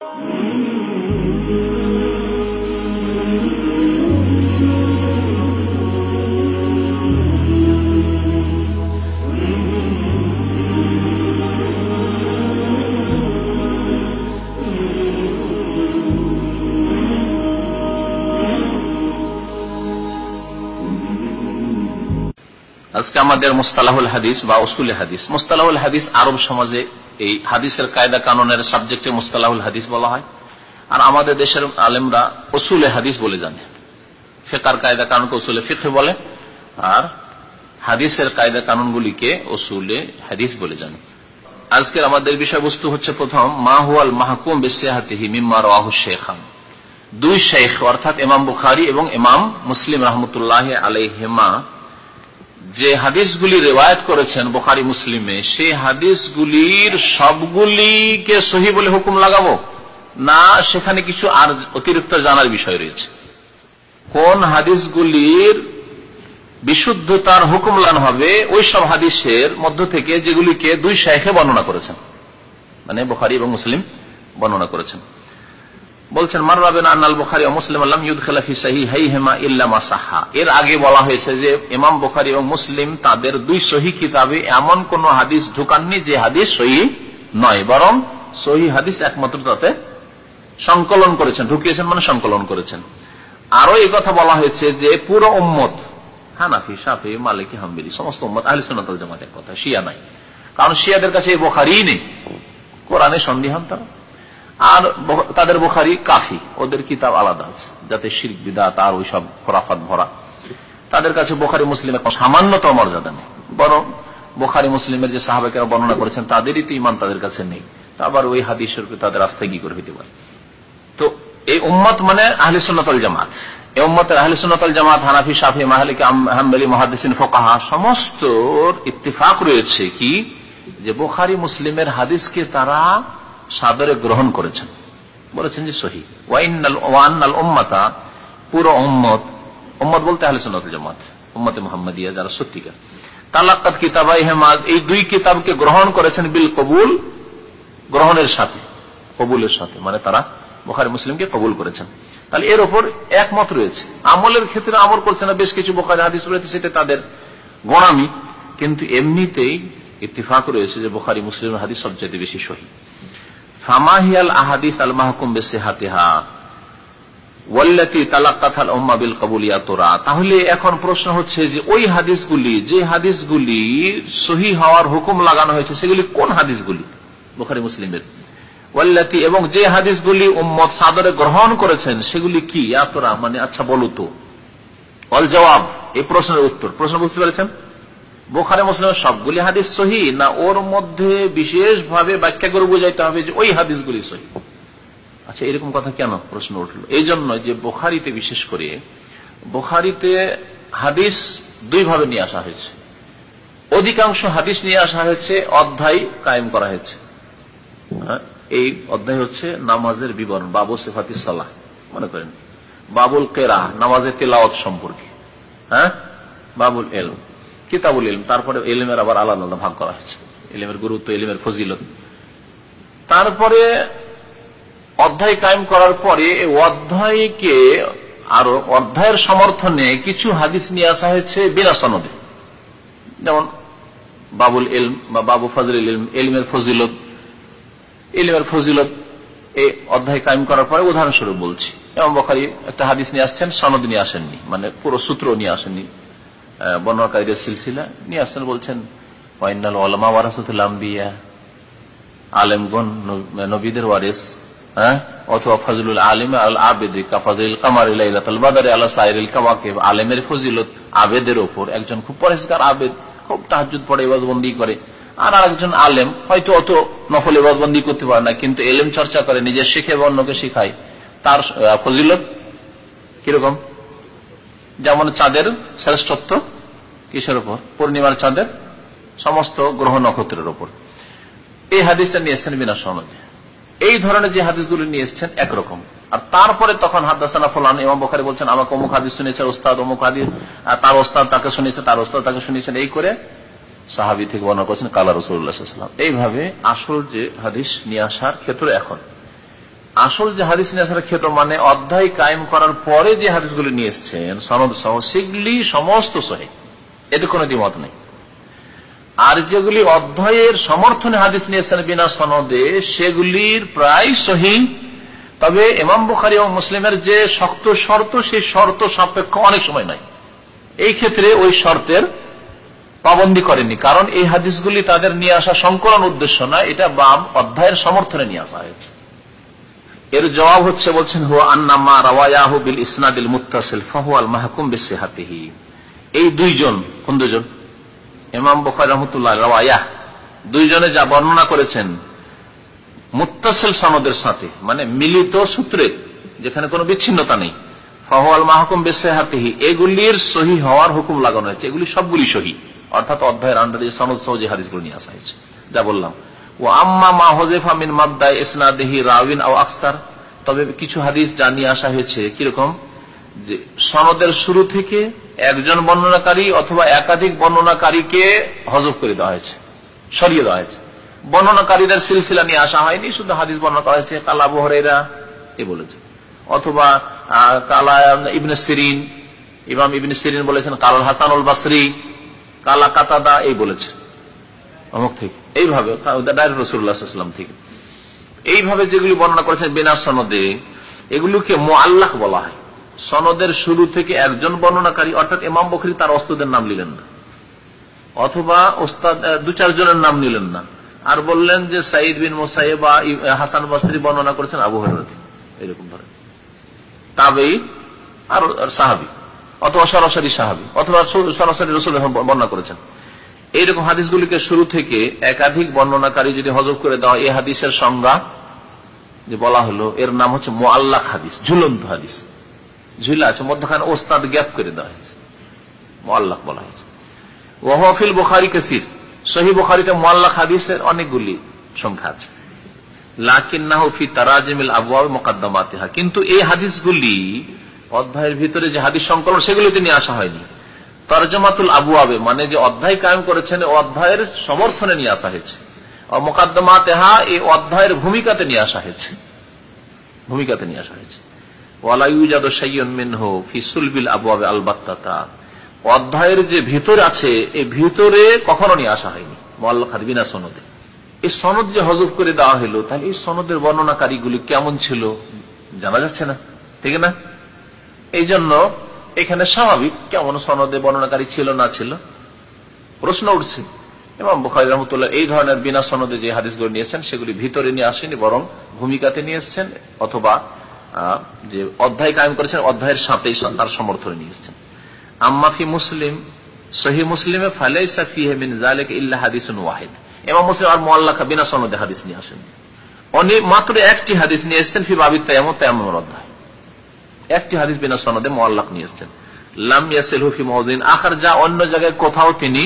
আজকে আমাদের মোস্তালাহুল হাদিস বা উসুল হাদিস। মোস্তালাহুল হাদিস আরব সমাজে এই হাদিসের কায়দা কানুনের সাবজেক্টে মোস্তালাহুল হাদিস বলা হয়। আর আমাদের দেশের আলেমরা ওসুলে হাদিস বলে জানে। ফেকার কায়দা কানুনকে ওসুলে ফিখে বলে। আর হাদিসের কায়দা কানুনগুলিকে ওসুলে হাদিস বলে জানে। আজকের আমাদের বিষয়বস্তু হচ্ছে প্রথম মাহুয়াল মাহকুম বেসিহাতিহি শেখান। দুই শেখ অর্থাৎ ইমাম বুখারি এবং ইমাম মুসলিম রহমতুল্লাহ আলাইহেমা যে হাদিসগুলি রেওয়ায়ত করেছেন বোখারি মুসলিমে, সেই হাদিসগুলির সবগুলিকে সহি বলে হুকুম লাগাবো? না, সেখানে কিছু আর অতিরিক্ত জানার বিষয় রয়েছে। কোন হাদিসগুলির বিশুদ্ধতার হুকুম লান হবে? ওই সব হাদিসের মধ্য থেকে যেগুলিকে দুই শাইখে বর্ণনা করেছেন। মানে বোখারি এবং মুসলিম বর্ণনা করেছেন। বলছেন মাররাবেন আন্নাল বুখারি ও মুসলিম আল্লাহ খেলাফি সাহি হাই হেমা ইল্লামা সাহা এর আগে বলা হয়েছে যে, ইমাম বুখারি এবং মুসলিম তাদের দুই সহি কিতাবে এমন কোন হাদিস ঢুকাননি যে হাদিস সহি নয়, বরং সহি হাদিস একমাত্র তাতে সংকলন করেছেন, ঢুকিয়েছেন মানে সংকলন করেছেন। আরও এই কথা বলা হয়েছে যে, পুরো উম্মত, হানাফি সাফি মালিকি, হাম্বিলি, সমস্ত উম্মত, আহলি সুনাতল জামাত এক কথা, শিয়া নাই। কারণ শিয়াদের কাছে এই বোখারি নেই। কোরআনে সন্দিহান তারা। আর তাদের বোখারি কাফি। ওদের কিতাব আলাদা আছে। যাতে শির্ক আর ওই সব খোরাফাত ভরা। তাদের কাছে বোখারি মুসলিমের সামান্যতম মর্যাদা নেই। বরং বোখারি মুসলিমের যে সাহাবেকেরা বর্ণনা করেছেন, তাদেরই তো ইমান তাদের কাছে নেই। আবার ওই হাদিসের তাদের রাস্তায় কি করে হইতে পারে? তো এই উম্মত মানে আহলি সুন্নতল জামাত। এই উম্মতের আহলি সুন্নতল জামাত, হানাফি সাফি মাহালিক হাম্বলি মহাদিসিন ফোকাহা সমস্ত ইত্তেফাক রয়েছে কি? যে বোখারি মুসলিমের হাদিসকে তারা সাদরে গ্রহণ করেছেন। বলেছেন যে সহি। পুরো উম্মত উম্মত বলতে আহলে সুন্নতুল জামাত, উম্মতে মোহাম্মদিয়া যারা সত্যিকার। তালাক্কাত কিতাবাই হেমাদ এই দুই কিতাবকে গ্রহণ করেছেন বিল কবুল, গ্রহণের সাথে, কবুলের সাথে মানে তারা বোখারি মুসলিমকে কবুল করেছেন। তাহলে এর ওপর একমত রয়েছে। আমলের ক্ষেত্রে আমল করছে না, বেশ কিছু বোখারি হাদিস রয়েছে, সেটা তাদের গণামি কিন্তু এমনিতেই ইতিফাক রয়েছে যে বোখারি মুসলিম হাদিস সবচেয়ে বেশি সহি। ফামাহিয়াল আহাদিস আল মাহকুম বেসেহাতেহা তাহলে এখন প্রশ্ন হচ্ছে যে ওই হাদিসগুলি, যে হাদিসগুলি সহি হওয়ার হুকুম লাগানো হয়েছে, সেগুলি কোন হাদিসগুলি? বোখারি, মুসলিমের। ওয়াল্লাতি এবং যে হাদিসগুলি উম্মত সাদরে গ্রহণ করেছেন, সেগুলি কি? তোরা মানে আচ্ছা বলো তো। অল জবাব, এই প্রশ্নের উত্তর। প্রশ্ন বুঝতে পেরেছেন? বোখারে মুসলিমের সবগুলি হাদিস সহি, না ওর মধ্যে বিশেষ ভাবে ব্যাখ্যা করে বোঝাইতে হবে যে ওই হাদিসগুলি সহি? আচ্ছা এরকম কথা কেন প্রশ্ন উঠল? এই জন্য যে বোখারিতে বিশেষ করে, বোখারিতে হাদিস দুই ভাবে নিয়ে আসা হয়েছে। অধিকাংশ হাদিস নিয়ে আসা হয়েছে, অধ্যায় কায়েম করা হয়েছে। এই অধ্যায় হচ্ছে নামাজের বিবরণ, বাবু সেফাতি সালাহ, মনে করেন। বাবুল কেরা নামাজের তেলাওয়াত সম্পর্কে। হ্যাঁ? বাবুল এল কিতাবুল ইলম, তারপরে এলিমের আবার আলাদা আলাদা ভাগ করা হয়েছে। এলিমের গুরুত্ব এলিমের ফজিলত। তারপরে অধ্যায় কায়েম করার পরে অধ্যায়কে আরও, অধ্যায়ের সমর্থনে কিছু হাদিস নিয়ে আসা হয়েছে বিনা সনদে। যেমন বাবুল এলম বা বাবু ফজল ইলম এলিমের ফজিলত। এলিমের ফজিলত এই অধ্যায় কায়েম করার পরে উদাহরণস্বরূপ বলছি। এবং বখারি একটা হাদিস নিয়ে আসছেন, সনদ নিয়ে আসেননি মানে পুরো সূত্র নিয়ে আসেননি। বর্ণাকারীদের সিলসিলা। নিয়ে আসছেন বলছেন আলেমগন নবীদের ওয়ারিস হ্যাঁ? আলেমের ফজিলত আবেদের ওপর। একজন খুব আবেদ, খুব করে। আর আলেম, হয়তো অত করতে পারে না, কিন্তু এলেম চর্চা করে নিজে শিখে বা অন্যকে শিখায়। তার ফজিলত কীরকম? যেমন চাঁদের শ্রেষ্ঠত্ব কিসের উপর? পূর্ণিমার চাঁদের সমস্ত গ্রহ নক্ষত্রের উপর। এই হাদিসটা নিয়ে এসছেন বিনা সনদে। এই ধরনের যে হাদিসগুলো নিয়ে এসছেন একরকম। আর তারপরে তখন হাদাসানা ফলান ইমাম বখারি বলছেন, আমাকে অমুক হাদিস শুনেছে ওস্তাদ, অমুক হাদিস তার ওস্তাদ তাকে শুনেছে তার ওস্তাদ তাকে শুনেছেন এই করে সাহাবি থেকে বর্ণনা করছেন, কালা রসুল্লাহাম এইভাবে আসল যে হাদিস নিয়ে আসার ক্ষেত্রে এখন। আসল যে হাদিস নিয়ে আসার ক্ষেত্র মানে অধ্যায় কায়েম করার পরে যে হাদিসগুলি নিয়ে এসছেন, সনদ সহ, সেগুলি সমস্ত সহি। এতে কোনো দ্বিমত নেই। আর যেগুলি অধ্যায়ের সমর্থনে হাদিস নিয়েছেন বিনা সনদে, সেগুলির প্রায় সহি। তবে ইমাম বুখারি এবং মুসলিমের যে শক্ত শর্ত, সেই শর্ত সাপেক্ষ অনেক সময় নাই। এই ক্ষেত্রে ওই শর্তের পাবন্দি করেনি কারণ এই হাদিসগুলি তাদের নিয়ে আসা সংকলন উদ্দেশ্য না, এটা বাম অধ্যায়ের সমর্থনে নিয়ে আসা হয়েছে। এর জবাব হচ্ছে, বলছেন হু আন্নামা রাওয়ায়াহু বিল ইসনাদিল মুত্তাসিল ফাহু আল মাহকুম বিসিহাতিহি। এই দুইজন, কোন দুজন ইমাম বুখারী রাহমাতুল্লাহ রাওয়ায়াহ। দুইজনে যা বর্ণনা করেছেন, মুত্তাসিল সনদের সাথে মানে মিলিত সূত্রে, যেখানে কোনো বিচ্ছিন্নতা নেই। ফাহু আল মাহকুম বিসিহাতিহি, এগুলির সহি হওয়ার হুকুম লাগানো হয়েছে। এগুলি সবগুলি সহি। অর্থাৎ অধ্যায়ের আন্ডারে সনদ সহ যে হাদিসগুলো নিয়ে আসা হয়েছে। যা বললাম। তবে কিছু হাদিস জানিয়ে আসা হয়েছে, কীরকম? যে সনদের শুরু থেকে একজন বর্ণনাকারী অথবা একাধিক বর্ণনাকারীকে হজব করে দেওয়া হয়েছে, সরিয়ে দেওয়া হয়েছে। বর্ণনাকারীদের সিলসিলা নিয়ে আসা হয়নি, শুধু হাদিস বর্ণনা করা হয়েছে, কালা বহরেরা এ বলেছে। অথবা কালা ইবনে সিরিন, ইমাম ইবনে সিরিন বলেছেন কালাল হাসানুল বাসরি, কালা কাতাদা এই বলেছে। অমুক থেকে এইভাবে রসুল্লাহাম থেকে এইভাবে যেগুলি বর্ণনা করেছেন বিনা সনদে, এগুলিকে মোয়াল্লাহ বলা হয়। সনদের শুরু থেকে একজন বর্ণনাকারী, অর্থাৎ ইমাম বখরি তার অস্ত্রদের নাম নিলেন না। অথবা ওস্তাদ দু চারজনের নাম নিলেন না। আর বললেন যে সাইদ বিন মোসাইব বা হাসান বাসরি বর্ণনা করেছেন আবু হরতি এরকম ধরে তাবেই আর সাহাবি, অথবা সরাসরি সাহাবি, অথবা সরাসরি রসুল বর্ণনা করেছেন। এইরকম হাদিসগুলিকে শুরু থেকে একাধিক বর্ণনাকারী যদি হজব করে দেওয়া এই হাদিসের সংজ্ঞা যে বলা হলো, এর নাম হচ্ছে মোয়াল্লাক হাদিস, ঝুলন্ত হাদিস। ঝুলা আছে, মধ্যখানে ওস্তাদ গ্যাপ করে দেওয়া হয়েছে। মোয়াল্লাক বলা হয়েছে। ওহফিল বোখারি কাসির। সহি বোখারিতে মোয়াল্লাক হাদিসের অনেকগুলি সংখ্যা আছে। কিন্তু এই হাদিসগুলি অধ্যায়ের ভিতরে যে হাদিস সংকলন সেগুলিতে নিয়ে আসা হয়নি। তরজমাতুল আবু আবে মানে যে অধ্যায় কায়েম করেছেন অধ্যায়ের সমর্থনে নিয়ে আসা হয়েছে। মোকাদ্দমা তেহা এই অধ্যায়ের ভূমিকাতে নিয়ে আসা হয়েছে। ভূমিকাতে নিয়ে আসা হয়েছে। অধ্যায়ের যে ভিতর আছে, এই ভিতরে কখনো নিয়ে আসা হয়নি। মোয়াল্লাখাদ বিনা সনদে। এই সনদ যে হজব করে দেওয়া হলো, তাহলে এই সনদের বর্ণনাকারীগুলি কেমন ছিল? জানা যাচ্ছে না। ঠিক না? এই জন্য এখানে স্বাভাবিক কেমন সনদে বর্ণনাকারী ছিল না ছিল। প্রশ্ন উঠছে। এবং বুখারি রহমতুল্লাহ এই ধরনের বিনা সনদে যে হাদিসগুলো নিয়েছেন, সেগুলি ভিতরে নিয়ে আসেনি বরং ভূমিকাতে নিয়ে এসছেন, অথবা যে অধ্যায় কায়েম করেছেন, অধ্যায়ের সাথে তার সমর্থনে নিয়ে এসছেন। আম্মাফি মুসলিম, সহি মুসলিমে ফালাই সাফিহে মিন জালেক ইল্লা হাদিসুন ওয়াহিদ। এবং মুসলিম আর মোয়াল্লাখা বিনা সনদে হাদিস নিয়ে আসেন অনেক মাত্র একটি হাদিস নিয়ে এসছেন, ফি বাবির তায়াম তায়ামের অধ্যায়। একটি হাদিস বিনা সনদে মোয়াল্লাক নিয়ে এসছেন লাম ইয়াসিল হুফি মহদিন আখার যা অন্য জায়গায় কোথাও তিনি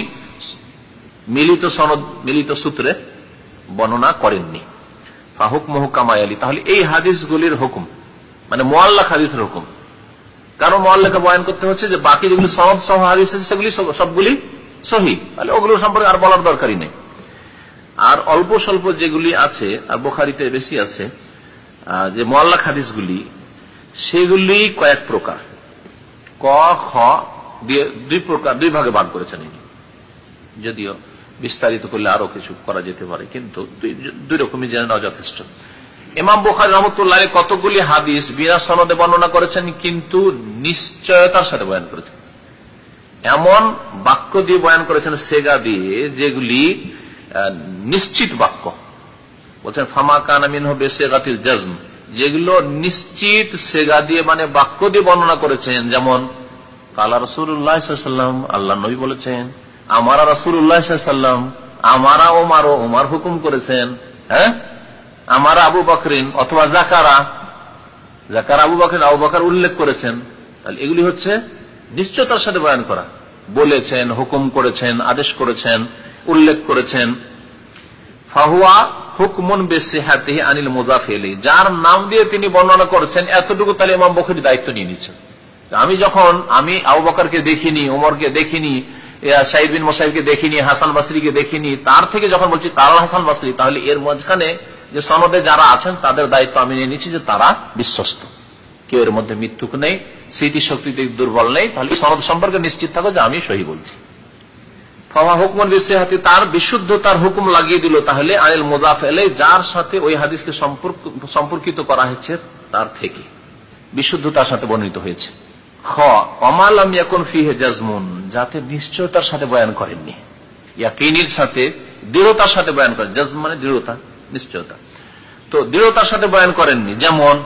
মিলিত সনদ, মিলিত সূত্রে বর্ণনা করেননি। ফাহুক মহুকামায়ালি তাহলে এই হাদিসগুলির হুকুম মানে মোয়াল্লাক হাদিসের হুকুম। কারণ মোয়াল্লাকে বয়ান করতে হচ্ছে যে বাকি যেগুলি সনদ সহ হাদিস আছে, সেগুলি সবগুলি সহি। তাহলে ওগুলো সম্পর্কে আর বলার দরকারই নেই। আর অল্প স্বল্প যেগুলি আছে, আর বোখারিতে বেশি আছে যে মোয়াল্লাক হাদিসগুলি সেগুলি কয়েক প্রকার। ক, খ দিয়ে দুই প্রকার, দুই ভাগে ভাগ করেছেন ইনি। যদিও বিস্তারিত করলে আরও কিছু করা যেতে পারে, কিন্তু দুই রকমই জেনে যথেষ্ট। ইমাম বুখারি রহমতুল্লাহ কতগুলি হাদিস বিনা সনদে বর্ণনা করেছেন, কিন্তু নিশ্চয়তার সাথে বয়ান করেছেন। এমন বাক্য দিয়ে বয়ান করেছেন, সেগা দিয়ে, যেগুলি নিশ্চিত বাক্য। বলছেন, ফামা কানামিন হবে সেগাতিল জজম। যেগুলো নিশ্চিত সেগা দিয়ে মানে বাক্য দিয়ে বর্ণনা করেছেন। যেমন, কালা রসুল্লাহাম আল্লাহ নবী বলেছেন, আমারা রসুল্লাহাম আমারা ওমার ওমার হুকুম করেছেন। হ্যাঁ? আমারা আবু বকরিন অথবা জাকারা জাকার আবু বকরিন, আবু বকর উল্লেখ করেছেন। তাহলে এগুলি হচ্ছে নিশ্চয়তার সাথে বয়ান করা। বলেছেন, হুকুম করেছেন, আদেশ করেছেন, উল্লেখ করেছেন। ফাহুয়া হুকমন বেসিহাতি আনিল মুজাফেলি যার নাম দিয়ে তিনি বর্ণনা করছেন, এতটুকু তাহলে ইমাম বখরি দায়িত্ব নিয়ে নিচ্ছেন। আমি যখন, আমি আবু বকরকে দেখিনি ওমরকে দেখিনি সাইদ বিন মোসাইবকে দেখিনি, হাসান বাসরিকে দেখিনি, তার থেকে যখন বলছি কাল হাসান বাসরি, তাহলে এর মাঝখানে যে সনদে যারা আছেন, তাদের দায়িত্ব আমি নিয়ে নিচ্ছি যে তারা বিশ্বস্ত। কেউ এর মধ্যে মৃত্যুক নেই, স্মৃতিশক্তিতে দুর্বল নেই, তাহলে সনদ সম্পর্কে নিশ্চিত থাকো যে আমি সহি বলছি। ফমা হুকমন বিশেহাতি তার বিশুদ্ধতার হুকুম লাগিয়ে দিল তাহলে আনিল মোজাফ এলে যার সাথে ওই হাদিসকে সম্পর্কিত করা হয়েছে, তার থেকে। বিশুদ্ধতার সাথে বর্ণিত হয়েছে। যাতে নিশ্চয়তার সাথে বয়ান করেননি। করেন। মানে দৃঢ়তা, নিশ্চয়তা। তো দৃঢ়তার সাথে বয়ান করেননি, যেমন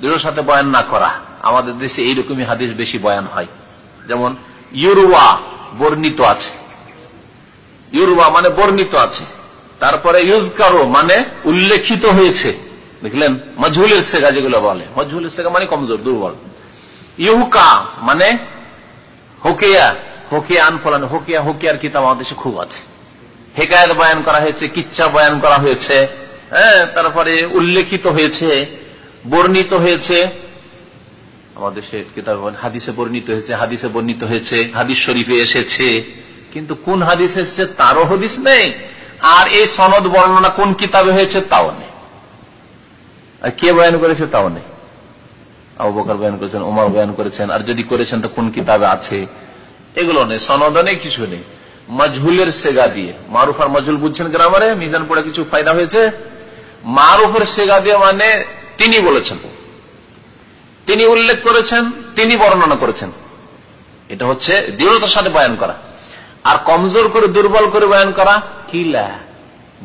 দৃঢ় সাথে বয়ান না করা। আমাদের দেশে এইরকমই হাদিস বেশি বয়ান হয়। যেমন, ইউরুয়া বর্ণিত আছে। ইউরুয়া মানে বর্ণিত আছে। তারপরে ইউজকারো মানে উল্লেখিত হয়েছে। দেখলেন, মজহুলের সেগা যেগুলো বলে। মজহুলের সেগা মানে কমজোর, দুর্বল। ইহুকা মানে হোকেয়া, হোকিয়া আনফলান হোকিয়া, হোকিয়ার কিতাব আমাদের দেশে খুব আছে। হেকায়ত বয়ান করা হয়েছে, কিচ্ছা বয়ান করা হয়েছে হ্যাঁ তারপরে উল্লেখিত হয়েছে, বর্ণিত হয়েছে। আমাদের দেশে কিতাব হাদিসে বর্ণিত হয়েছে, হাদিসে বর্ণিত হয়েছে, হাদিস শরীফে এসেছে। কিন্তু কোন হাদিস এসেছে তারও হদিস নেই, আর এই সনদ বর্ণনা কোন কিতাবে হয়েছে তাও নেই। আর কে বয়ান করেছে তাও নেই? আবু বয়ান করেছেন, উমার বয়ান করেছেন, আর যদি করেছেন তো কোন কিতাবে আছে? এগুলো নেই সনদ নেই, কিছু নেই। মজহুলের সেগা দিয়ে, মারুফ আর মজহুল বুঝছেন গ্রামারে? মিজান পড়ে কিছু ফায়দা হয়েছে? মারুফের সেগা দিয়ে মানে তিনি বলেছেন। তিনি উল্লেখ করেছেন, তিনি বর্ণনা করেছেন। এটা হচ্ছে দৃঢ়তার সাথে বয়ান করা। আর কমজোর করে, দুর্বল করে বয়ান করা কিলা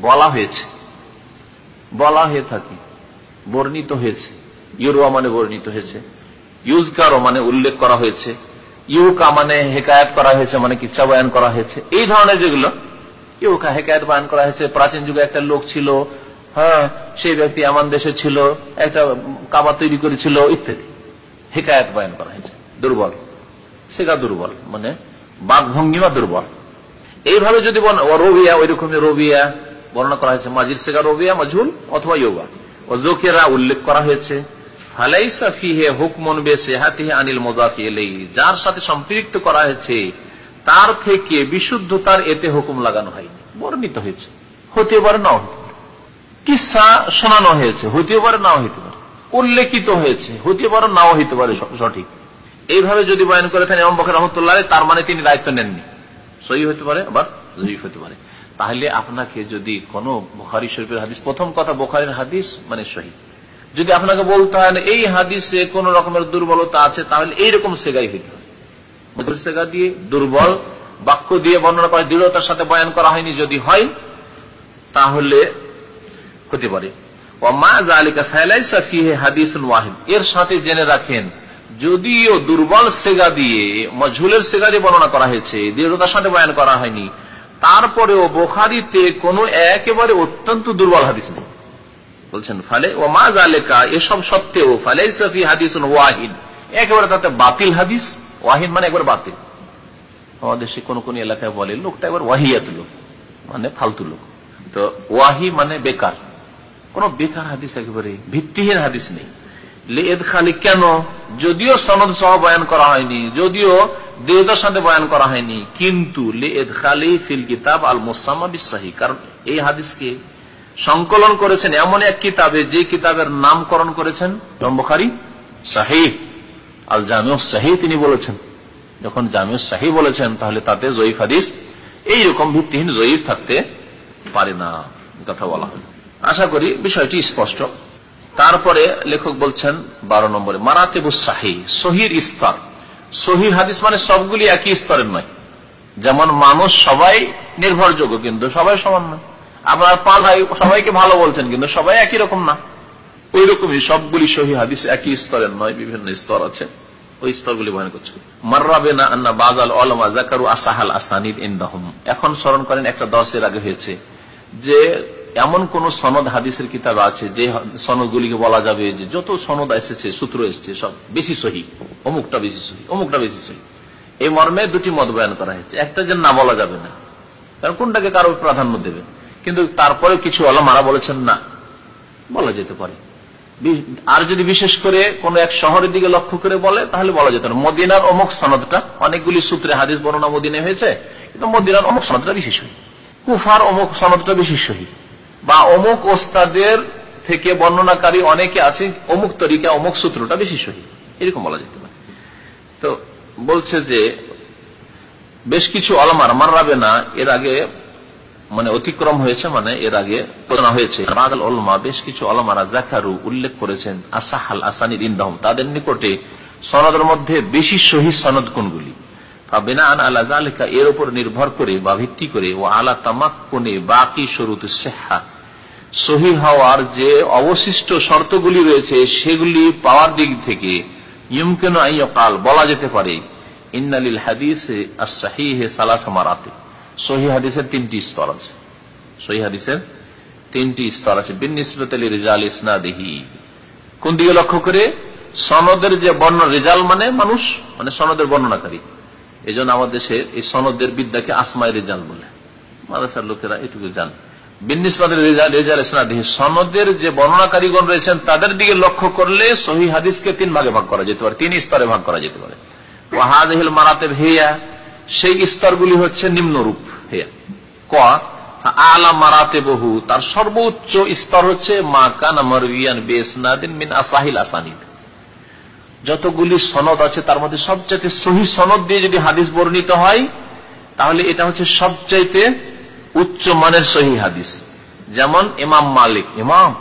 বলা হয়েছে। বলা হয়ে থাকে। বর্ণিত হয়েছে। ইউরোয়া মানে বর্ণিত হয়েছে। ইউজকারও মানে উল্লেখ করা হয়েছে। ইউকা মানে হেকায়ত করা হয়েছে মানে কিচ্ছা বয়ান করা হয়েছে। এই ধরনের যেগুলো, ইউকা হেকায়ত বয়ান করা হয়েছে। প্রাচীন যুগে একটা লোক ছিল হ্যাঁ সেই ব্যক্তি এমন দেশে ছিল, একটা কাবা তৈরি করেছিল, ইত্যাদি। হেকায়ত বয়ান করা হয়েছে। দুর্বল। সেটা দুর্বল মানে বাঘ ভঙ্গিমা দুর্বল। এইভাবে যদি রবিয়া ওই রকমের রবিয়া, বর্ণনা করা হয়েছে মাজির সেগা রবিয়া মজুল অথবা ইয়োগা। ও জোকেরা উল্লেখ করা হয়েছে যার সাথে সম্পৃক্ত করা হয়েছে, তার থেকে বিশুদ্ধতার এতে হুকুম লাগানো হয়নি। বর্ণিত হয়েছে। হতে পারে নাও কিসা শোনানো হয়েছে হতে পারে নাও হইতে পারে। উল্লেখিত হয়েছে, হতে পারে নাও হইতে পারে সঠিক। এইভাবে যদি বয়ান করে থাকেন এমন বকর রহমতুল্লাহ তার মানে তিনি দায়িত্ব নেননি। সহি হতে পারে আবার জয়ীফ হতে পারে। তাহলে আপনাকে যদি কোন বোখারি শরীফের হাদিস, প্রথম কথা বোখারির হাদিস মানে সহি যদি আপনাকে বলতে হয় এই হাদিসে কোন রকমের দুর্বলতা আছে, তাহলে এইরকম সেগাই হইতে হয় সেগা দিয়ে দুর্বল, বাক্য দিয়ে বর্ণনা করে, দৃঢ়তার সাথে বয়ান করা হয়নি, যদি হয়, তাহলে হতে পারে। এর সাথে জেনে রাখেন যদিও দুর্বল সেগা দিয়ে মঝুলের সেগা দিয়ে বর্ণনা করা হয়েছে, দৃঢ়তার সাথে বয়ান করা হয়নি, তারপরেও বোখারিতে কোন একেবারে অত্যন্ত দুর্বল হাদিস নেই। বলছেন, ফালে ও মা জালেকা এসব সত্ত্বেও, ফালে হাদিস ওয়াহিদ একেবারে তাতে বাতিল হাদিস, ওয়াহিদ মানে একবার বাতিল। আমাদের সে কোন কোন এলাকায় বলে, লোকটা একবার ওয়াহিয়াত লোক মানে ফালতু লোক। তো ওয়াহি মানে বেকার। কোন বেকার হাদিস একেবারে ভিত্তিহীন হাদিস নেই। খালি কেন? যদিও সনদ সহ বয়ান করা হয়নি, যদিও দেহতার সাথে বয়ান করা হয়নি, কিন্তু লেদ খালি ফিল কিতাব আল মোসাম্মা বিশ্বাহী কারণ এই হাদিসকে সংকলন করেছেন এমন এক কিতাবে, যে কিতাবের নামকরণ করেছেন রম্বখারি শাহী আল জামিউ শাহী তিনি বলেছেন। যখন জামিউ শাহী বলেছেন, তাহলে তাতে জয়ীফ হাদিস এইরকম ভিত্তিহীন জয়ীফ থাকতে পারে না কথা বলা হয় আশা করি বিষয়টি স্পষ্ট। তারপরে লেখক বলছেন বারো নম্বরে মারাতেবু শাহী সহির স্তর। সহি হাদিস মানে সবগুলি একই স্তরের নয়। যেমন মানুষ সবাই নির্ভরযোগ্য, কিন্তু সবাই সমান নয়। আপনার পাল ভাই সবাইকে ভালো বলছেন, কিন্তু সবাই একই রকম না। ওই রকমই সবগুলি সহি হাদিস একই স্তরের নয়, বিভিন্ন স্তর আছে। ওই স্তরগুলি বহন করছে। মার্রাবে না আন্না বাজাল অলমা জাকারু আসাহাল আসানিদ ইন্দাহম। এখন স্মরণ করেন একটা দশের আগে হয়েছে যে এমন কোন সনদ হাদিসের কিতাব আছে যে সনদগুলিকে বলা যাবে যে যত সনদ এসেছে, সূত্র এসেছে, সব বেশি সহি। অমুকটা বেশি সহি, অমুকটা বেশি সহি। এই মর্মে দুটি মত বয়ান করা হয়েছে। একটা যে না বলা যাবে না, কারণ কোনটাকে কারও প্রাধান্য দেবে? কিন্তু তারপরে কিছু আলমারা বলেছেন না, বলা যেতে পারে। আর যদি বিশেষ করে কোন এক শহরের দিকে লক্ষ্য করে বলে, তাহলে বলা যেত না মদিনার অমুক সনদটা, অনেকগুলি সূত্রে হাদিস বর্ণনা মদিনে হয়েছে, কিন্তু মদিনার অমুক সনদটা বিশেষ হই কুফার অমুক সনদটা বিশেষ সহি। বা অমুক ওস্তাদের থেকে বর্ণনাকারী অনেকে আছে অমুক তরিকা, অমুক সূত্রটা বেশি সহি। এরকম বলা যেতে পারে। তো বলছে যে, বেশ কিছু অলমার মাররাবে না, এর আগে মানে অতিক্রম হয়েছে মানে এর আগে প্রচারণা হয়েছে। বাদল অলমা বেশ কিছু অলমারা জাকারু উল্লেখ করেছেন, আসাহাল আসানির ইন্দহম, তাদের নিকটে সনদের মধ্যে বেশি শহীদ সনদ কোনগুলি? এর উপর নির্ভর করে বা ভিত্তি করে, ও আলা তামাক্কনে বাকি শরুত সেহা সহি হওয়ার যে অবশিষ্ট শর্তগুলি রয়েছে, সেগুলি পাওয়ার দিক থেকে ইমকেন কাল বলা যেতে পারে, ইন্নালিল হাদিস সালাসামারাতে সহি হাদিসের তিনটি স্তর আছে। সহি হাদিসের তিনটি স্তর আছে। বিনিসবত রেজাল ইসনাদেহি। কোন দিকে লক্ষ্য করে? সনদের যে বর্ণ রেজাল মানে মানুষ মানে সনদের বর্ণনাকারী। এই জন্য আমাদের দেশে এই সনদের বিদ্যাকে আসমাই রেজাল বলে। মাদ্রাসার লোকেরা এটুকু জানে। সনদের যে বর্ণনাকারীগণ রয়েছেন, তাদের দিকে লক্ষ্য করলে সহি হাদিসকে তিন ভাগে ভাগ করা যেতে পারে, তিন স্তরে ভাগ করা যেতে পারে। ওয়াহাদিল মারাতে ভেয়া সেই স্তরগুলি হচ্ছে নিম্নরূপ হেয়া। ক আলা মারাতে বহু তার সর্বোচ্চ স্তর হচ্ছে যতগুলি সনদ আছে, তার মধ্যে সবচাইতে সহি সনদ দিয়ে যদি হাদিস বর্ণিত হয়, তাহলে এটা হচ্ছে সবচাইতে উচ্চ মানের সহি হাদিস। যেমন ইমাম মালিক, ইমাম,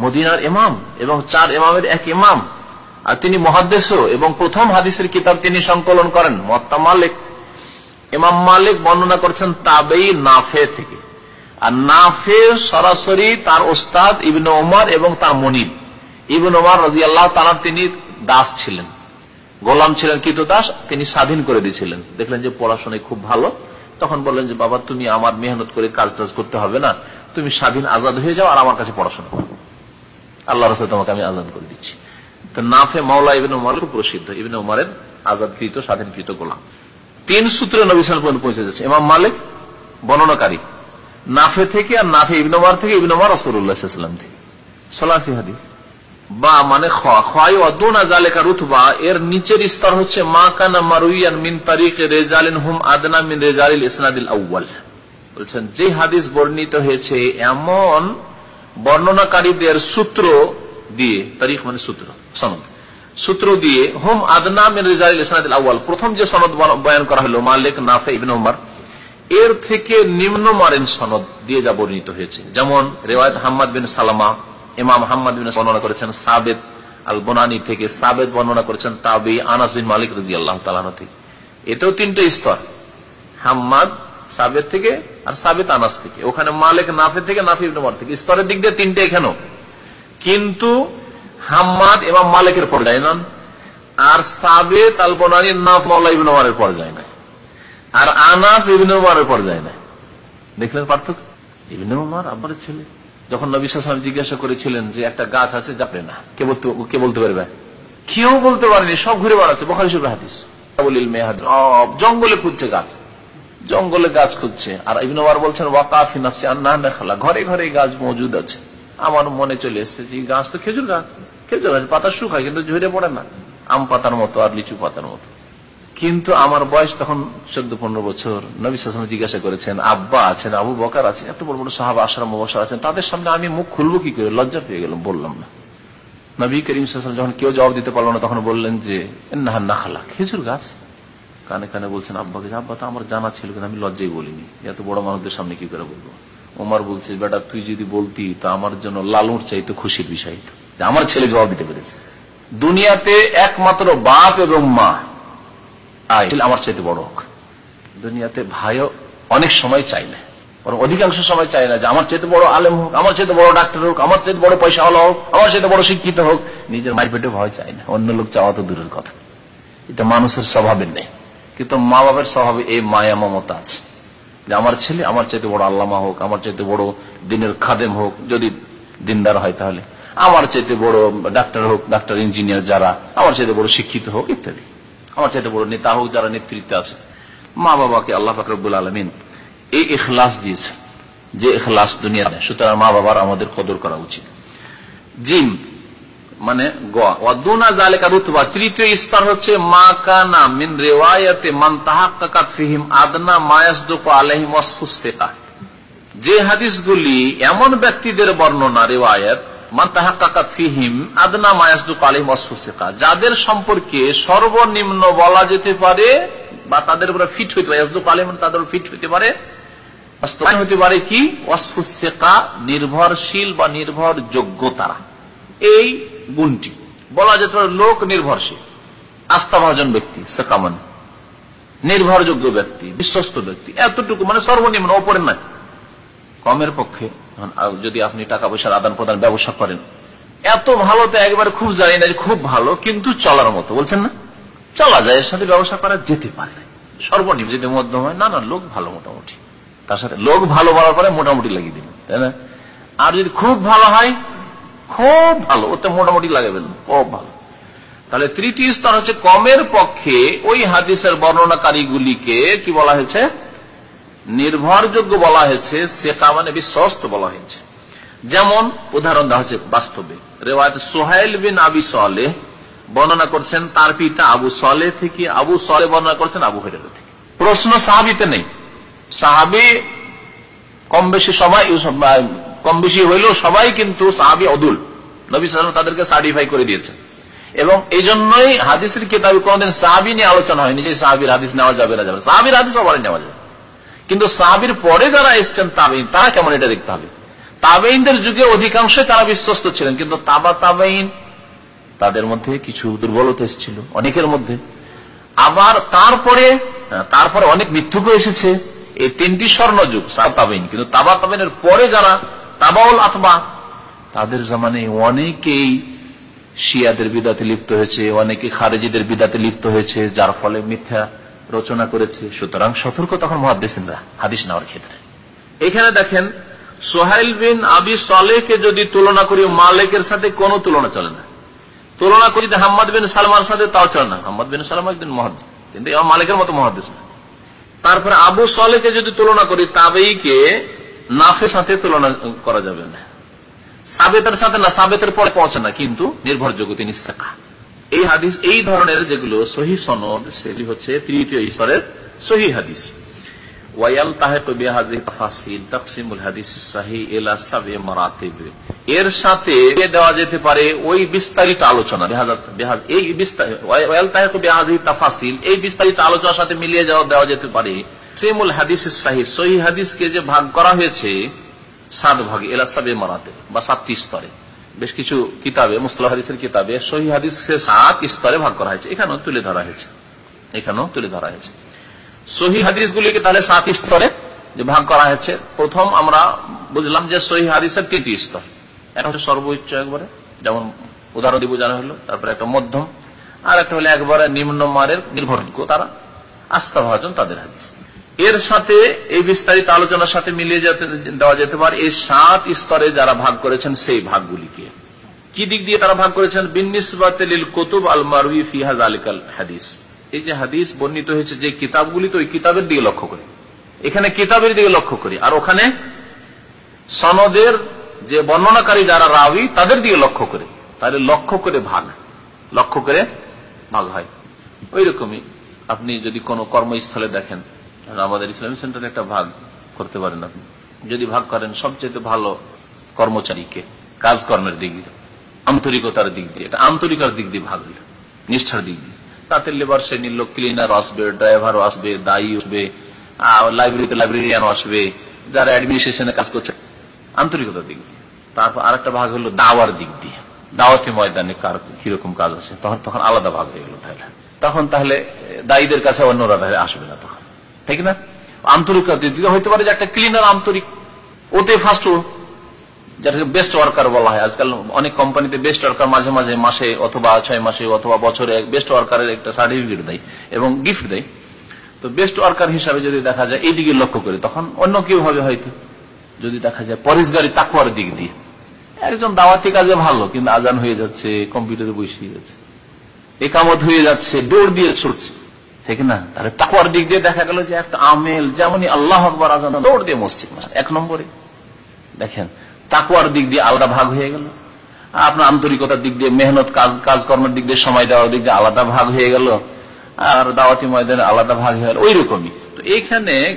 মদিনার ইমাম এবং চার ইমামের এক ইমাম। আর তিনি মহাদ্দেশও এবং প্রথম হাদিসের কিতাব তিনি সংকলন করেন মত্তা মালিক। ইমাম মালিক বর্ণনা করছেন তাবেই নাফে থেকে। আর নাফে সরাসরি তার ওস্তাদ ইবিন ওমর এবং তার মনিব। ইবিন ওমর রাজি আল্লাহ তালার তিনি দাস ছিলেন। গোলাম ছিলেন কিত দাস, তিনি স্বাধীন করে দিয়েছিলেন। দেখলেন যে পড়াশোনায় খুব ভালো। তখন বললেন যে, বাবা, তুমি আমার মেহনত করে কাজ টাজ করতে হবে না। তুমি স্বাধীন আজাদ হয়ে যাও আর আমার কাছে পড়াশোনা করো। আল্লাহ রসুল তোমাকে আমি আজাদ করে দিচ্ছি। তো নাফে মাওলা ইবিন উমার প্রসিদ্ধ। ইবিন উমারের আজাদকৃত, স্বাধীনকৃত গোলাম। তিন সূত্রে নবিসাল পর্যন্ত পৌঁছে যাচ্ছে ইমাম মালিক, বর্ণনাকারী। নাফে থেকে আর নাফে ইবিন উমার থেকে ইবিন উমার রসুল্লাহাম থেকে। সলাসি হাদিস। বা মানে রুতবা। এর নিচের স্তর হচ্ছে মা কানা মারুইয়ান মিন তারিক রেজালিন হুম আদনা মিন রেজালিল ইসনাদিল আউ্বাল বলছেন, যে হাদিস বর্ণিত হয়েছে এমন বর্ণনাকারীদের সূত্র দিয়ে, তারিখ মানে সূত্র, সনদ। সূত্র দিয়ে হুম আদনা মিন রেজালিল ইসনাদিল আউ্বাল প্রথম যে সনদ বয়ান করা হলো, মালিক নাফে ইবিন উমার, এর থেকে নিম্ন মারেন সনদ দিয়ে যা বর্ণিত হয়েছে। যেমন রেওয়ায়ত হাম্মদ বিন সালামা ইমাম হাম্মদ বর্ণনা করেছেন সাবেদ আল বোনানি থেকে সাবেদ বর্ণনা করেছেন তাবি আনাস বিন মালিক রাজি আল্লাহ তালানো থেকে। এটাও তিনটে স্তর। হাম্মাদ সাবেদ থেকে আর সাবেদ আনাস থেকে। ওখানে মালিক নাফে থেকে নাফি থেকে। স্তরের দিক দিয়ে তিনটে এখানেও। কিন্তু হাম্মাদ এবং মালিকের পর্যায়ে নন। আর সাবেদ আল বোনানি নাফ মাওলা ইবিন ওমারের পর্যায়ে নাই। আর আনাস ইবিন ওমারের পর্যায়ে নাই। দেখলেন পার্থক্য? ইবিন ওমার আব্বার ছেলে। যখন নবী সালাম জিজ্ঞাসা করেছিলেন যে একটা গাছ আছে যাবে না। কে বলতে কে বলতে পারবে? কেউ বলতে পারেনি, সব ঘুরে বেড়াচ্ছে। বখারি শুভ হাদিস। জঙ্গলে খুঁজছে গাছ। জঙ্গলে গাছ খুঁজছে। আর ইবিন বলছেন ওয়াকাফি নাফসি আন্না খালা ঘরে ঘরে গাছ মজুদ আছে। আমার মনে চলে এসছে যে গাছ তো খেজুর গাছ। খেজুর গাছ পাতা শুকায় কিন্তু ঝরে পড়ে না। আম পাতার মতো আর লিচু পাতার মতো। কিন্তু আমার বয়স তখন চোদ্দ, পনেরো বছর। নবী সাসম জিজ্ঞাসা করেছেন, আব্বা আছেন, আবু বকার আছে এত বড় বড় সাহাবা আসার বসা আছেন, তাদের সামনে আমি মুখ খুলবো কি করে? লজ্জা পেয়ে গেলাম, বললাম না। নবী করিম সাসম যখন কেউ জবাব দিতে পারল না, তখন বললেন যে না নাখালা, খেজুর গাছ। কানে কানে বলছেন আব্বাকে আব্বা তো আমার জানা ছিল কিন্তু আমি লজ্জাই বলিনি। এত বড় মানুষদের সামনে কি করে বলব? ওমার বলছে, বেটা, তুই যদি বলতি, তো আমার জন্য লালুর চাইতো খুশির বিষয় আমার ছেলে জবাব দিতে পেরেছে। দুনিয়াতে একমাত্র বাপ এবং মা। আমার চাইতে বড় হোক। দুনিয়াতে ভাইও অনেক সময় চাই না। বরং অধিকাংশ সময় চাই না যে আমার চাইতে বড় আলেম হোক, আমার চাইতে বড় ডাক্তার হোক, আমার চাইতে বড় পয়সা হলো হোক, আমার চাইতে বড় শিক্ষিত হোক, নিজের মাই পেটে ভয় চাই না। অন্য লোক চাওয়া তো দূরের কথা। এটা মানুষের স্বভাবের নেই। কিন্তু মা বাবার স্বভাবে এই মায়া মমতা আছে। যে আমার ছেলে আমার চাইতে বড় আল্লামা হোক, আমার চাইতে বড় দিনের খাদেম হোক, যদি দিনদার হয় তাহলে। আমার চাইতে বড় ডাক্তার হোক, ডাক্তার ইঞ্জিনিয়ার যারা, আমার চাইতে বড় শিক্ষিত হোক, ইত্যাদি। আমার চাইতে বড় নেতা হোক যারা নেতৃত্বে আছে। মা বাবাকে আল্লাহ ফাকরুল আলমিন এই এখলাস দিয়েছে যে এখলাস দুনিয়া সুতরাং মা বাবার আমাদের কদর করা উচিত। জিম মানে গোয়া। তৃতীয় হচ্ছে, মা কানা মিন রেওয়ায়তে মান ফিহিম আদনা যে হাদিসগুলি এমন ব্যক্তিদের বর্ণনা, রেওয়ায়ত যাদের সম্পর্কে সর্বনিম্ন বলা যেতে পারে বা তাদের উপরে ফিট হইতে পারে আলিম তাদের ফিট হইতে পারে হতে পারে কি? ওয়াসফুসেকা, নির্ভরশীল বা নির্ভরযোগ্য তারা। এই গুণটি বলা যেতে পারে লোক নির্ভরশীল, আস্থাভাজন ব্যক্তি, সেকামান, নির্ভরযোগ্য ব্যক্তি, বিশ্বস্ত ব্যক্তি, এতটুকু মানে সর্বনিম্ন ওপরে নয়। কমের পক্ষে যদি আপনি টাকা পয়সার আদান প্রদান ব্যবসা করেন, এত ভালো তো একবার খুব জানি না যে খুব ভালো, কিন্তু চলার মতো, বলছেন না? চলা যায়, এর সাথে ব্যবসা করা যেতে পারে। সর্বনিম্ন যদি মধ্যম হয়, না না, লোক ভালো মোটামুটি। তার সাথে লোক ভালো বলার পরে মোটামুটি লাগিয়ে দিন তাই না? আর যদি খুব ভালো হয়, খুব ভালো, ওতে মোটামুটি লাগাবেন, খুব ভালো। তাহলে তৃতীয় স্তর হচ্ছে কমের পক্ষে, ওই হাদিসের বর্ণনাকারীগুলিকে কি বলা হয়েছে? নির্ভরযোগ্য বলা হয়েছে সেটা মানে বিশ্বস্ত বলা হয়েছে। যেমন, উদাহরণ দেওয়া হচ্ছে বাস্তবে। রেওয়ায়ত সোহাইল বিন আবি সলে বর্ণনা করছেন, তার পিতা আবু সলে থেকে, আবু সলে বর্ণনা করছেন আবু হেরের থেকে। প্রশ্ন সাহাবিতে নেই। সাহাবি কম বেশি সবাই কম বেশি হইলেও সবাই কিন্তু সাহাবি অদুল। নবী সালাম তাদেরকে সার্টিফাই করে দিয়েছেন। এবং এই জন্যই হাদিসের কিতাবে কোনদিন সাহাবি নিয়ে আলোচনা হয়নি যে সাহাবির হাদিস নেওয়া যাবে না যাবে সাহাবির হাদিস সবারই নেওয়া যাবে কিন্তু সাহাবির পরে যারা এসছেন তাবেইন তারা কেমন এটা দেখতে হবে? তাবেইনদের যুগে অধিকাংশই তারা বিশ্বস্ত ছিলেন, কিন্তু তাবা তাবেইন তাদের মধ্যে কিছু দুর্বলতা এসেছিল, অনেকের মধ্যে। আবার তারপরে তারপরে অনেক মৃত্যুক এসেছে, এই তিনটি স্বর্ণ যুগ তাবেইন কিন্তু তাবা তাবেইনের পরে যারা তাবাউল আতবা, তাদের জামানে অনেকেই শিয়াদের বিদাতে লিপ্ত হয়েছে, অনেকে খারেজিদের বিদাতে লিপ্ত হয়েছে, যার ফলে মিথ্যা রচনা করেছে। সুতরাং সতর্ক তখন মহাদিসিনরা হাদিস নেওয়ার ক্ষেত্রে। এখানে দেখেন, সোহাইল বিন আবি সলেকে যদি তুলনা করি, মালিকের সাথে কোন তুলনা চলে না। তুলনা করি হাম্মদ বিন সালমার সাথে, তাও চলে না। হাম্মদ বিন সালমা একদিন মহাদিস কিন্তু মালিকের মতো মহাদিস না। তারপরে আবু সলেকে যদি তুলনা করি, তাবেইকে নাফের সাথে তুলনা করা যাবে না। সাবেতের সাথে না, সাবেতের পরে পৌঁছে না, কিন্তু নির্ভরযোগ্য তিনি শেখা এই হাদিস, এই ধরনের যেগুলো সহি সনদ, সেগুলি হচ্ছে তৃতীয় ঈশ্বরের সহি হাদিস। বিস্তারিত আলোচনা এই বিস্তারিত সাথে মিলিয়ে যাওয়া, দেওয়া যেতে পারে হাদিস হাদিসকে যে ভাগ করা হয়েছে, সাত ভাগে এলা সাবে মারাতে বা সাতটি স্তরে। বেশ কিছু কিতাবে মুস্তলা হাদিসের কিতাবে সহি হাদিস সাত স্তরে ভাগ করা হয়েছে। এখানেও তুলে ধরা হয়েছে। এখানেও তুলে ধরা হয়েছে। সহি হাদিস গুলিকে তাহলে সাত স্তরে ভাগ করা হয়েছে, প্রথম আমরা বুঝলাম যে সহি হাদিসের তৃতীয় স্তর। একটা হচ্ছে সর্বোচ্চ একবারে, যেমন উদাহরণ দিব জানা হলো, তারপরে একটা মধ্যম, আর একটা হলো একবারে নিম্ন মারের নির্ভরযোগ্য তারা, আস্থা ভাজন তাদের হাদিস। এর সাথে এই বিস্তারিত আলোচনার সাথে মিলিয়ে দেওয়া যেতে পারে, এই সাত স্তরে যারা ভাগ করেছেন সেই ভাগগুলিকে। কি দিক দিয়ে তারা ভাগ করেছেন? বিনিসবাতিল কুতুব আল মারুই ফিহাজ আলিকাল হাদিস। এই যে হাদিস বর্ণিত হয়েছে, যে কিতাবগুলি তো ওই কিতাবের দিকে লক্ষ্য করি। এখানে কিতাবের দিকে লক্ষ্য করি। আর ওখানে সনদের যে বর্ণনাকারী যারা রাবি তাদের দিকে লক্ষ্য করে। তাহলে লক্ষ্য করে ভাগ। লক্ষ্য করে ভাগ হয়। ওই রকমই। আপনি যদি কোনো কর্মস্থলে দেখেন আমাদের ইসলামী সেন্টারে একটা ভাগ করতে পারেন আপনি। যদি ভাগ করেন সবচেয়ে ভালো কর্মচারীকে কাজকর্মের দিক দিয়ে। আন্তরিকতার দিক দিয়ে, এটা আন্তরিকার দিক দিয়ে ভাগ হইল নিষ্ঠার দিক দিয়ে। তাতে লেবার সে নিল ক্লিনার আসবে ড্রাইভারও আসবে, দায়ী আসবে লাইব্রেরিতে লাইব্রেরিয়ান আসবে, যারা অ্যাডমিনিস্ট্রেশনে কাজ করছে, আন্তরিকতার দিক দিয়ে। তারপর আরেকটা ভাগ হলো দাওয়ার দিক দিয়ে। দাওয়াতি ময়দানে কার কীরকম কাজ আছে, তখন তখন আলাদা ভাগ হয়ে গেল তাহলে। তখন তাহলে দায়ীদের কাছে অন্যরা আসবে না তখন। ঠিক না? আন্তরিকতা দিকে হইতে পারে যে একটা ক্লিনার আন্তরিক, ওতে ফার্স্ট যেটাকে বেস্ট ওয়ার্কার বলা হয়। আজকাল অনেক কোম্পানিতে বেস্ট ওয়ার্কার মাঝে মাঝে মাসে অথবা ছয় মাসে অথবা বছরে বেস্ট ওয়ার্কারের একটা সার্টিফিকেট দেয় এবং গিফট দেয়। তো বেস্ট ওয়ার্কার হিসাবে যদি দেখা যায় এই দিকে লক্ষ্য করে, তখন অন্য কেউ হবে হয়তো। যদি দেখা যায় পরিষ্কারী তাকুয়ার দিক দিয়ে। একজন দাওয়াতি কাজে ভালো, কিন্তু আজান হয়ে যাচ্ছে কম্পিউটারে বসিয়ে যাচ্ছে একামত হয়ে যাচ্ছে, দৌড় দিয়ে ছুটছে। ঠিক না? তাহলে তাকুয়ার দিক দিয়ে দেখা গেল যে একটা আমেল, যেমনই আল্লাহ আকবর আজান, দৌড় দিয়ে মসজিদ এক নম্বরে। দেখেন তাকুয়ার দিক দিয়ে আলাদা ভাগ হয়ে গেল। আপনার আন্তরিকতার দিক দিয়ে, মেহনত, কাজ, কাজকর্মের দিক দিয়ে, সময় দেওয়ার দিক দিয়ে আলাদা ভাগ হয়ে গেল। আর দাওয়াতি ময়দানে আলাদা ভাগ হয়ে গেল। ওই রকমই তো এইখানে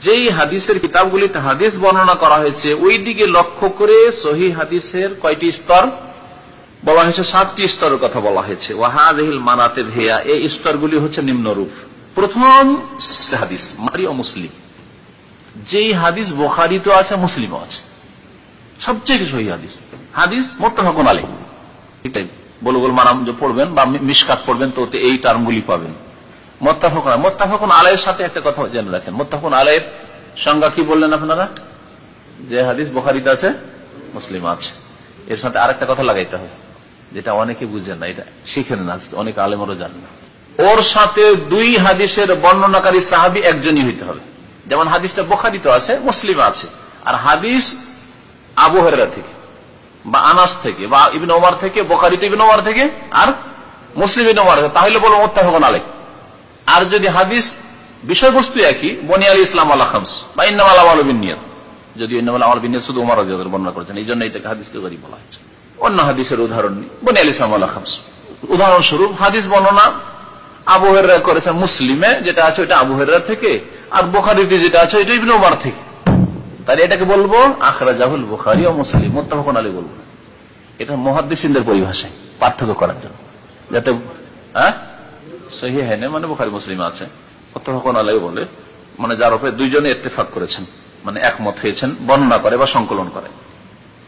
যেই হাদিসের কিতাবগুলিতে হাদিস বর্ণনা করা হয়েছে, ওই দিকে লক্ষ্য করে সহি হাদিসের কয়টি স্তর? বলা হয়েছে সাতটি স্তরের কথা বলা হয়েছে। ওয়াহাদিল মানাতে ভেয়া এই স্তরগুলি হচ্ছে নিম্নরূপ। প্রথম হাদিস মারি ও মুসলিম। যেই হাদিস বোখারি তো আছে, মুসলিমও আছে। সবচেয়ে সহি হাদিস। হাদিস মোত্তাফাকুন আলী এটাই বলে বল মারাম যে পড়বেন বা মিসকাত পড়বেন তো এই টার্মগুলি পাবেন। মোত্তাফাকুন মোত্তাফাকুন আলাইয়ের সাথে একটা কথা জেনে রাখেন। মোত্তাফাকুন আলাইয়ের সংজ্ঞা কি বললেন আপনারা? যে হাদিস বোখারিতে আছে, মুসলিম আছে। এর সাথে আরেকটা কথা লাগাইতে হবে, যেটা অনেকে বুঝেন না, এটা শিখেন না আজকে, অনেক আলেমরও জানেন না। ওর সাথে দুই হাদিসের বর্ণনাকারী সাহাবি একজনই হইতে হবে। যেমন হাদিসটা বোখারি তো আছে মুসলিম আছে। আর হাদিস আবু হেরা থেকে, বা আনাস থেকে, বা ইবিন ওমার থেকে বোখারি তো ইবিন ওমার থেকে, আর মুসলিম ইবিন ওমার তাহলে বলো মোত্তাফাকুন আলাই আর যদি হাদিস বিষয়বস্তু একই বনিয়াল ইসলাম আল্লাহ খামস, বা ইন্নাম আল্লাহ আলবিনিয়ত যদি ইন্নাম আল্লাহ আলবিনিয়ত শুধু উমার রাজিয়াদের বর্ণনা করেছেন এই জন্য এটাকে হাদিসকে গরিব বলা হয়েছে। অন্য হাদিসের উদাহরণ নেই বনিয়াল ইসলাম আল্লাহ খামস। উদাহরণস্বরূপ, হাদিস বর্ণনা আবহেরা করেছেন মুসলিমে, যেটা আছে ওইটা আবহেরা থেকে, আর বোখারিতে যেটা আছে এটা ইবিন ওমার থেকে। তাহলে এটাকে বলব আখরা জাহুল বুখারি ও মুসলিম, মোত্তাফাকুন আলী বলব। এটা মহাদ্দিসিনদের পরিভাষায় পার্থক্য করার জন্য। যাতে হ্যাঁ? মানে বুখারি, মুসলিম আছে। মোত্তাফাকুন আলী বলে মানে যার উপরে দুইজনে ইত্তেফাক করেছেন মানে একমত হয়েছেন, বর্ণনা করে বা সংকলন করে।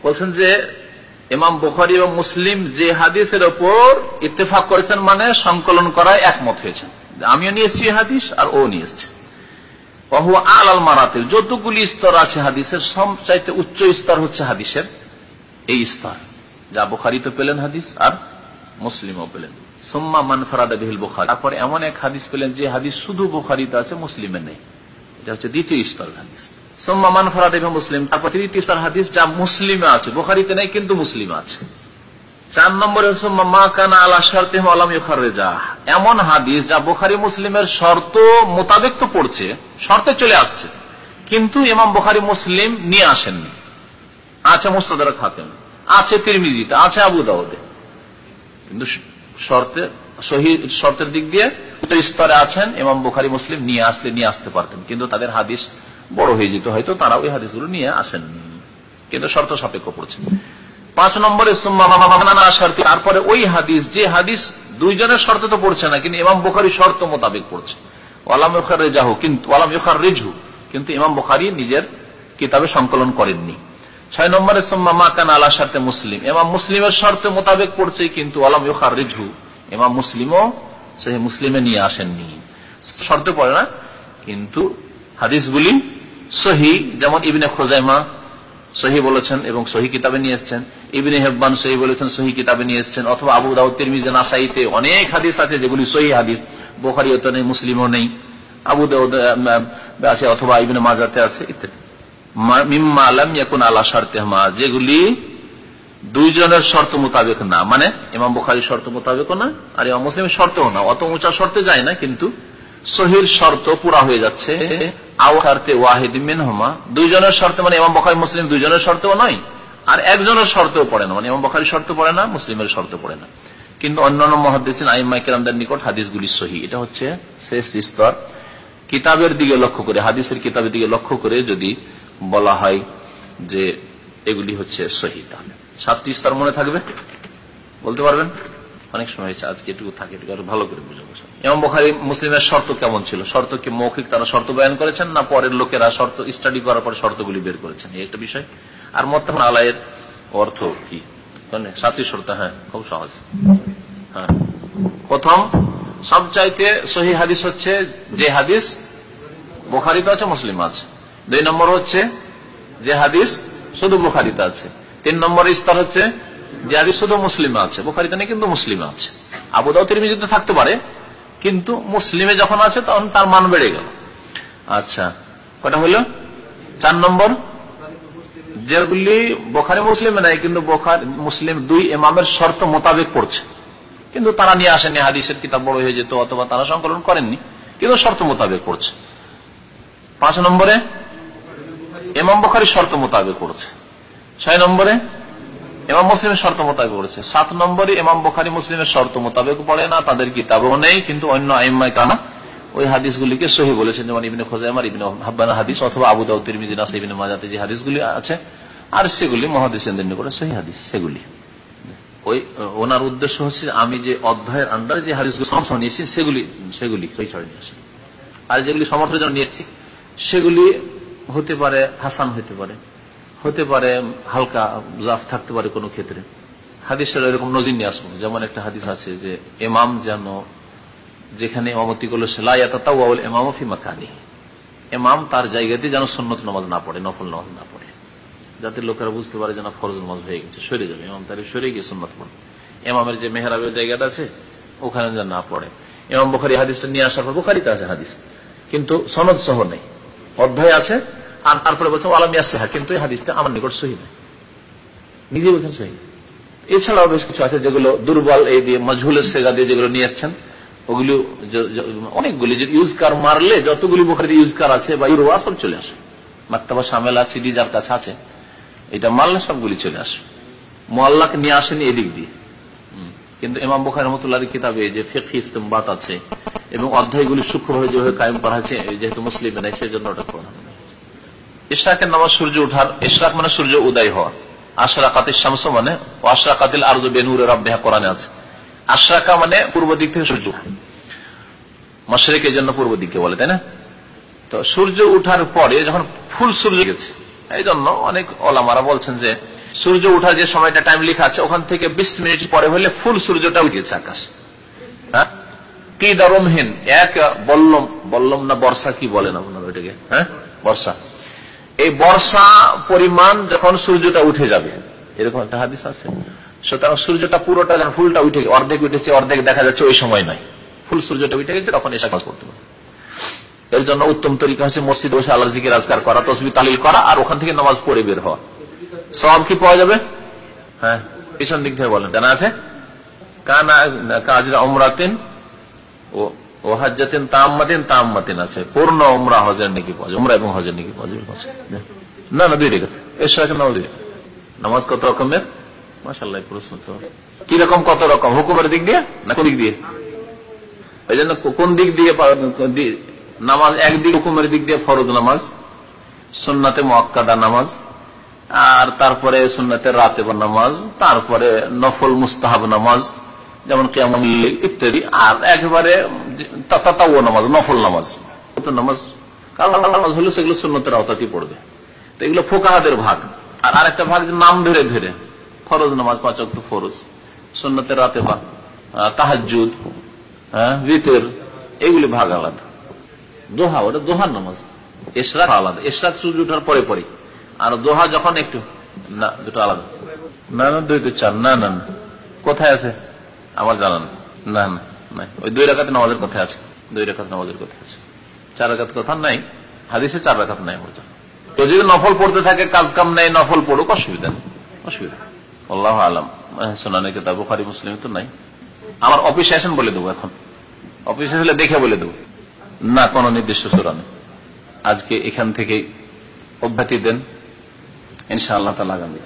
বলছেন যে, ইমাম বুখারি এবং মুসলিম যে হাদিসের ওপর ইত্তেফাক করেছেন মানে সংকলন করায় একমত হয়েছেন। আমিও নিয়ে এসছি হাদিস, আর ও নিয়ে এসছে। আলাল মারাতিল। যতগুলি স্তর আছে হাদিসের, সবচাইতে উচ্চ স্তর হচ্ছে হাদিসের এই স্তর। যা বুখারি তো পেলেন হাদিস আর মুসলিমও পেলেন। সোম্মা মানফারাদা বিহিল বুখারি। তারপর এমন এক হাদিস পেলেন যে হাদিস শুধু বুখারিতে আছে, মুসলিমে নেই। এটা হচ্ছে দ্বিতীয় স্তর হাদিস। সোম্মা মানফারাদ মুসলিম। তারপর তৃতীয় স্তর হাদিস যা মুসলিমে আছে। বুখারিতে নেই, কিন্তু মুসলিমে আছে। চার নম্বরে মা কানা আলা শর্তে আলাম এমন হাদিস যা বোখারি মুসলিমের শর্ত মোতাবেক তো পড়ছে, শর্তে চলে আসছে, কিন্তু ইমাম বোখারি মুসলিম নিয়ে আসেননি। আছে মুস্তাদার খাতেন আছে তিরমিজিতে, আছে আবু দাউদে। কিন্তু শর্তে শহীদ শর্তের দিক দিয়ে স্তরে আছেন, ইমাম বোখারি মুসলিম নিয়ে আসলে নিয়ে আসতে পারতেন, কিন্তু তাদের হাদিস বড় হয়ে যেত, হয়তো তারা ওই হাদিসগুলো নিয়ে আসেননি। কিন্তু শর্ত সাপেক্ষ পড়ছে। পাঁচ নম্বরে তারপরে ওই হাদিস, যে হাদিস দুইজনের শর্ত তো পড়ছে না, কিন্তু ইমাম বুখারি শর্ত মোতাবেক পড়ছে। ওয়ালাম রেজাহু কিন্তু ওয়ালাম রেজহু কিন্তু ইমাম নিজের কিতাবে সংকলন করেননি। ছয় নম্বরে সোম্মা মাকান আলা শর্তে মুসলিম, ইমাম মুসলিমের শর্তে মোতাবেক পড়ছে, কিন্তু ওয়ালাম ইমাম মুসলিমও সেই মুসলিমে নিয়ে আসেননি। শর্তে পড়ে না, কিন্তু হাদিসগুলি সহি, যেমন ইবিনে খোজাইমা সহি বলেছেন এবং সহি কিতাবে নিয়ে এসছেন। ইবিনে হেব্বান সহি বলেছেন সহি কিতাবে নিয়ে এসছেন, অথবা আবু দাউদ, তিরমিজে, নাসাইতে অনেক হাদিস আছে যেগুলি সহি হাদিস, বোখারিও তো নেই, মুসলিমও নেই, আবু দাউদ আছে অথবা ইবিনে মাজাতে আছে, ইত্যাদি। মিম্মা আলাম ইয়াকুন আলা শর্তে যেগুলি দুইজনের শর্ত মোতাবেক না মানে ইমাম শর্ত না, আর ইমাম মুসলিমের শর্তও না, অত উঁচা শর্তে যায় না, কিন্তু সহির শর্ত পুরা হয়ে যাচ্ছে ওয়াহিদ মিনহমা, দুইজনের শর্ত মানে ইমাম বখারি মুসলিম দুইজনের শর্তও নয় আর একজনের শর্তও পড়ে না। মানে ইমাম বখারি শর্ত পড়ে না, মুসলিমের শর্ত পড়ে না। কিন্তু অন্যান্য মহাদিন আইমাইকেরামদের নিকট হাদিসগুলি সহি। এটা হচ্ছে শেষ স্তর। কিতাবের দিকে লক্ষ্য করে, হাদিসের কিতাবের দিকে লক্ষ্য করে যদি বলা হয় যে এগুলি হচ্ছে সহি তাহলে। সাতটি স্তর মনে থাকবে? বলতে পারবেন? অনেক সময় হয়েছে আজকে এটুকু থাকে, এটুকু ভালো করে বুঝাবো এবং বোখারি মুসলিমের শর্ত কেমন ছিল? শর্ত কি মৌখিক? তারা শর্ত বয়ান করেছেন না পরের লোকেরা শর্ত স্টাডি করার পর শর্তগুলি বের করেছেন? এই একটা বিষয়। আর মত্তান আলায়ের অর্থ কি? সাতটি শর্ত হ্যাঁ খুব সহজ। হ্যাঁ। প্রথম, সবচাইতে সহি হাদিস হচ্ছে যে হাদিস বোখারিতে আছে, মুসলিম আছে। দুই নম্বর হচ্ছে যে হাদিস শুধু বোখারিতে আছে। তিন নম্বর স্তর হচ্ছে যে হাদিস শুধু মুসলিম আছে। বোখারিতে নেই, কিন্তু মুসলিম আছে। আবুদাও তিরমিজিতে থাকতে পারে, কিন্তু মুসলিমে যখন আছে, তখন তার মান বেড়ে গেল। আচ্ছা কটা হইল চার নম্বর যেগুলি বোখারি মুসলিমে নাই, কিন্তু মুসলিম দুই এমামের শর্ত মোতাবেক পড়ছে। কিন্তু তারা নিয়ে আসেনি, হাদিসের কিতাব বড় হয়ে যেত, অথবা তারা সংকলন করেননি, কিন্তু শর্ত মোতাবেক পড়ছে। পাঁচ নম্বরে এমাম বোখারি শর্ত মোতাবেক পড়ছে। ছয় নম্বরে এমাম মুসলিমের শর্ত মোতাবেক পড়েছে। সাত নম্বরে এমাম বোখারি মুসলিমের শর্ত মোতাবেক পড়ে না, তাদের কিতাবও নেই, কিন্তু অন্য আইম্মায় কানা ওই হাদিসগুলিকে সহি বলেছেন, যেমন ইবিনে খোজাইমার, ইবিনে হাব্বানা হাদিস, অথবা আবু দাউদ তিরমিজি নাসা ইবিনে মাজাতে যে হাদিসগুলি আছে আর সেগুলি মহাদিসের করে সহি হাদিস, সেগুলি। ওই, ওনার উদ্দেশ্য হচ্ছে আমি যে অধ্যায়ের আন্ডারে যে হাদিসগুলি সমর্থন নিয়েছি, সেগুলি সেগুলি আর যেগুলি সমর্থন নিয়েছি, সেগুলি হতে পারে হাসান হতে পারে হতে পারে হালকা জাফ থাকতে পারে কোনো ক্ষেত্রে। হাদিসের এরকম নজির নিয়ে আসব। যেমন একটা হাদিস আছে যে এমাম যেন, যেখানে এমামতি করল সেলাইয়াতাউল এমাম ফিমাকানি এমাম তার জায়গাতে যেন সন্ন্যত নামাজ না পড়ে, নফল নামাজ না পড়ে। যাতে লোকেরা বুঝতে পারে যে না ফরজ নামাজ হয়ে গেছে, সরে যাবে। এমাম তার সরে গিয়ে সন্ন্যত পড়ে। এমামের যে মেহরাবের জায়গাটা আছে, ওখানে যেন না পড়ে। এমাম বুখারি হাদিসটা নিয়ে আসার পর, বুখারিতে আছে হাদিস। কিন্তু সনদ সহ নেই। অধ্যায় আছে, আর তারপরে বলছে আলাম ইয়াসেহা, কিন্তু এই হাদিসটা আমার নিকট সহি নিজে বলছেন সহি। এছাড়াও বেশ কিছু আছে যেগুলো দুর্বল, এই দিয়ে মজহুলের সেগা দিয়ে যেগুলো নিয়ে আসছেন, ওগুলো অনেকগুলি যে ইউজ কার মারলে যতগুলি বোখারি ইউজ কার আছে বা ইউরোয়া সব চলে আসে। মাক্তাবা সামেলা, সিডি যার কাছে আছে এটা মারলে সবগুলি চলে আসে মোয়াল্লাকে নিয়ে আসেনি এদিক দিয়ে। কিন্তু ইমাম বুখারি রহমতুল্লাহ কিতাবে যে ফেকি ইস্তম্বাত আছে এবং অধ্যায়গুলি সূক্ষ্মভাবে যেভাবে কায়েম করা হয়েছে যেহেতু মুসলিম নেই সেই জন্য ওটা করা ইশরাকের নামাজ সূর্য উঠার, ইশরাক মানে সূর্য উদয় হওয়া আশরাকাতির শামস মানে আশরাকাতিল আরজ বেনুরের রব্বেহা কোরআনে আছে। আশরাকা মানে পূর্ব দিক থেকে সূর্য মশরেকের জন্য পূর্ব দিকে বলে, তাই না? তো সূর্য উঠার পরে যখন ফুল সূর্য গেছে এই জন্য অনেক ওলামারা বলছেন যে, সূর্য উঠার যে সময়টা টাইম লেখা আছে, ওখান থেকে বিশ মিনিট পরে হলে ফুল সূর্যটা উঠেছে আকাশ। হ্যাঁ? কি দরমহীন? এক বল্লম বল্লম না বর্ষা কি বলেন আপনার ওইটাকে? হ্যাঁ? বর্ষা। এই বর্ষা পরিমাণ যখন সূর্যটা উঠে যাবে, এরকম একটা হাদিস আছে। সুতরাং সূর্যটা পুরোটা যখন ফুলটা উঠে, অর্ধেক উঠেছে, অর্ধেক দেখা যাচ্ছে ওই সময় নয়। ফুল সূর্যটা উঠে গেছে, তখন এসে কাজ করতে পারে এর জন্য উত্তম তরিকা হচ্ছে মসজিদ বসে আল্লাহ জিকে রাজগার করা তসবি তালিল করা, আর ওখান থেকে নামাজ পড়ে বের হওয়া। সব কি পাওয়া যাবে? হ্যাঁ পিছন দিক থেকে বলেন। জানা আছে? কানা অমরাতেন ও নাকি পাওয়া যাবে না নামাজ কত রকমের? কীরকম কত রকম? হুকুমের দিক দিয়ে? দিক দিয়ে? ওই জন্য কোন দিক দিয়ে নামাজ একদিক হুকুমের দিক দিয়ে ফরজ নামাজ, সুন্নাতে মোয়াক্কাদা নামাজ, আর তারপরে সুন্নাতের রাতে নামাজ, তারপরে নফল মুস্তাহাব নামাজ, যেমন কেমন ইত্যাদি। আর একবারে তাতাও নামাজ, নফল নামাজ। নামাজ নামাজ হলে সেগুলো সুন্নতের আওতাতেই পড়বে। তো এগুলো ফোকাহাদের ভাগ। আর আরেকটা ভাগ নাম ধরে ধরে, ফরজ নামাজ পাচক তো ফরজ সুন্নতের রাতে বা তাহাজুদ হ্যাঁ ভিতর এগুলি ভাগ আলাদা। দোহা ওটা দোহার নামাজ। এশরাক আলাদা এশরাক সূর্য ওঠার পরে পরে। আর দোহা যখন একটু না দুটো আলাদা। না না দুই দুই চার না না কোথায় আছে? আমার জানা না না না ওই দুই রাখাতে নামাজের কথা আছে। দুই রাখাত নামাজের কথা আছে। চার রাখাত কথা নাই হাদিসে চার রাখাত নাই আমার জানা। তো যদি নফল পড়তে থাকে কাজ কাম নেই নফল পড়ুক অসুবিধা নেই। অসুবিধা আল্লাহ আলম। শোনানে কিতাব বুখারি মুসলিম তো নাই। আমার অফিসে আসেন বলে দেবো এখন। অফিসে হলে দেখে বলে দেবো। না কোন নির্দিষ্ট সুরানে আজকে এখান থেকে অব্যাহতি দেন ইনশাআল্লাহ তালা আগামী